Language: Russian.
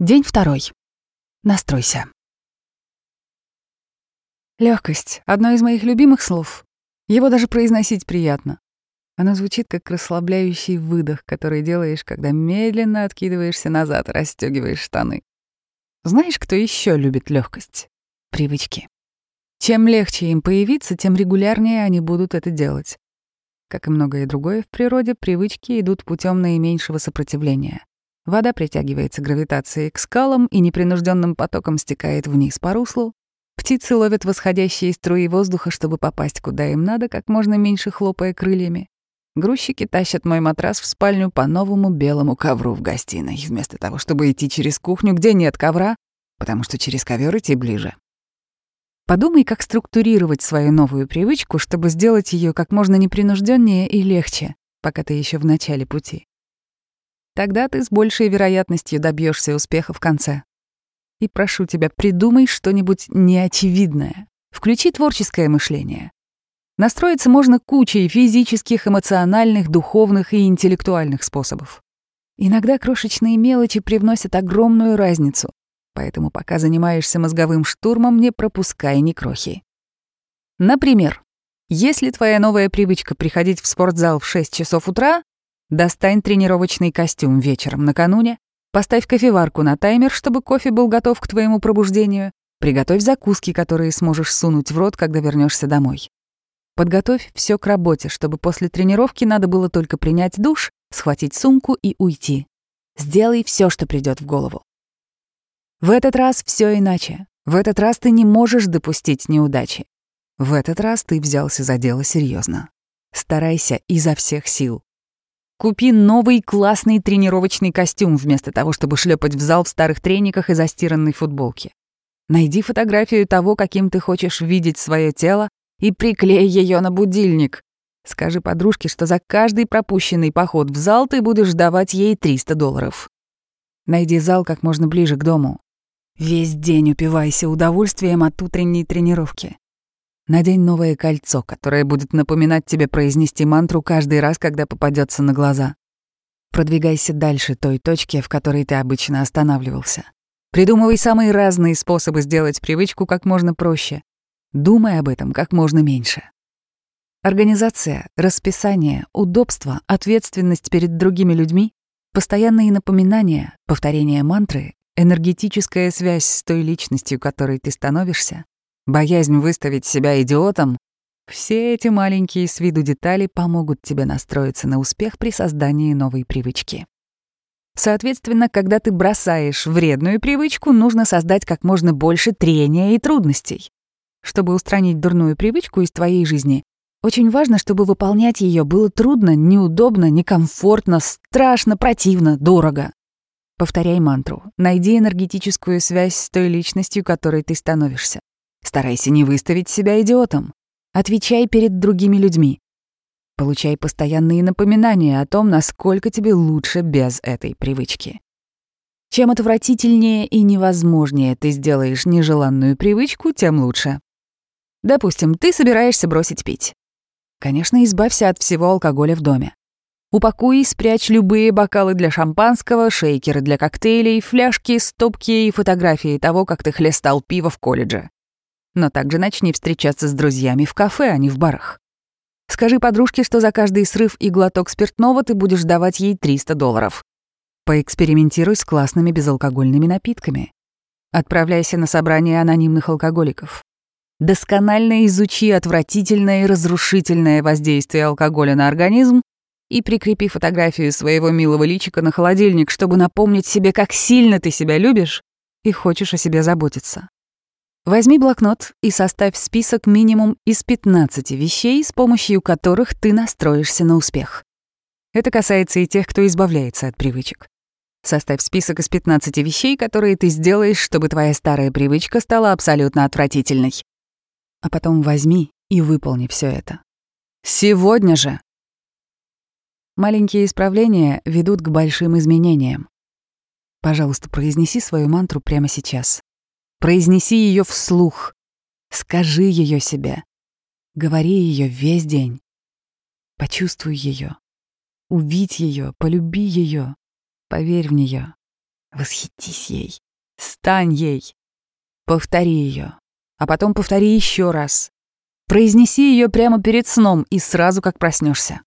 День второй. Настройся. Легкость — одно из моих любимых слов. Его даже произносить приятно. Оно звучит как расслабляющий выдох, который делаешь, когда медленно откидываешься назад расстегиваешь штаны. Знаешь, кто еще любит легкость? Привычки. Чем легче им появиться, тем регулярнее они будут это делать. Как и многое другое в природе, привычки идут путем наименьшего сопротивления. Вода притягивается гравитацией к скалам и непринужденным потоком стекает вниз по руслу. Птицы ловят восходящие струи воздуха, чтобы попасть куда им надо, как можно меньше хлопая крыльями. Грузчики тащат мой матрас в спальню по новому белому ковру в гостиной, вместо того, чтобы идти через кухню, где нет ковра, потому что через ковер идти ближе. Подумай, как структурировать свою новую привычку, чтобы сделать ее как можно непринужденнее и легче, пока ты еще в начале пути. Тогда ты с большей вероятностью добьешься успеха в конце. И прошу тебя, придумай что-нибудь неочевидное. Включи творческое мышление. Настроиться можно кучей физических, эмоциональных, духовных и интеллектуальных способов. Иногда крошечные мелочи привносят огромную разницу, поэтому пока занимаешься мозговым штурмом, не пропускай ни крохи. Например, если твоя новая привычка приходить в спортзал в 6 часов утра, Достань тренировочный костюм вечером накануне, поставь кофеварку на таймер, чтобы кофе был готов к твоему пробуждению, приготовь закуски, которые сможешь сунуть в рот, когда вернешься домой. Подготовь все к работе, чтобы после тренировки надо было только принять душ, схватить сумку и уйти. Сделай все, что придет в голову. В этот раз все иначе. В этот раз ты не можешь допустить неудачи. В этот раз ты взялся за дело серьезно. Старайся изо всех сил. Купи новый классный тренировочный костюм вместо того, чтобы шлепать в зал в старых трениках и застиранной футболке. Найди фотографию того, каким ты хочешь видеть свое тело, и приклей ее на будильник. Скажи подружке, что за каждый пропущенный поход в зал ты будешь давать ей 300 долларов. Найди зал как можно ближе к дому. Весь день упивайся удовольствием от утренней тренировки. Надень новое кольцо, которое будет напоминать тебе произнести мантру каждый раз, когда попадется на глаза. Продвигайся дальше той точки, в которой ты обычно останавливался. Придумывай самые разные способы сделать привычку как можно проще. Думай об этом как можно меньше. Организация, расписание, удобство, ответственность перед другими людьми, постоянные напоминания, повторение мантры, энергетическая связь с той личностью, которой ты становишься, боязнь выставить себя идиотом, все эти маленькие с виду детали помогут тебе настроиться на успех при создании новой привычки. Соответственно, когда ты бросаешь вредную привычку, нужно создать как можно больше трения и трудностей. Чтобы устранить дурную привычку из твоей жизни, очень важно, чтобы выполнять ее было трудно, неудобно, некомфортно, страшно, противно, дорого. Повторяй мантру. Найди энергетическую связь с той личностью, которой ты становишься. Старайся не выставить себя идиотом. Отвечай перед другими людьми. Получай постоянные напоминания о том, насколько тебе лучше без этой привычки. Чем отвратительнее и невозможнее ты сделаешь нежеланную привычку, тем лучше. Допустим, ты собираешься бросить пить. Конечно, избавься от всего алкоголя в доме. Упакуй и спрячь любые бокалы для шампанского, шейкеры для коктейлей, фляжки, стопки и фотографии того, как ты хлестал пиво в колледже. Но также начни встречаться с друзьями в кафе, а не в барах. Скажи подружке, что за каждый срыв и глоток спиртного ты будешь давать ей 300 долларов. Поэкспериментируй с классными безалкогольными напитками. Отправляйся на собрание анонимных алкоголиков. Досконально изучи отвратительное и разрушительное воздействие алкоголя на организм и прикрепи фотографию своего милого личика на холодильник, чтобы напомнить себе, как сильно ты себя любишь и хочешь о себе заботиться. Возьми блокнот и составь список минимум из 15 вещей, с помощью которых ты настроишься на успех. Это касается и тех, кто избавляется от привычек. Составь список из 15 вещей, которые ты сделаешь, чтобы твоя старая привычка стала абсолютно отвратительной. А потом возьми и выполни все это. Сегодня же! Маленькие исправления ведут к большим изменениям. Пожалуйста, произнеси свою мантру прямо сейчас. Произнеси ее вслух. Скажи ее себе. Говори ее весь день. Почувствуй ее. Увидь ее, полюби ее. Поверь в нее. Восхитись ей. Стань ей. Повтори ее. А потом повтори еще раз. Произнеси ее прямо перед сном и сразу как проснешься.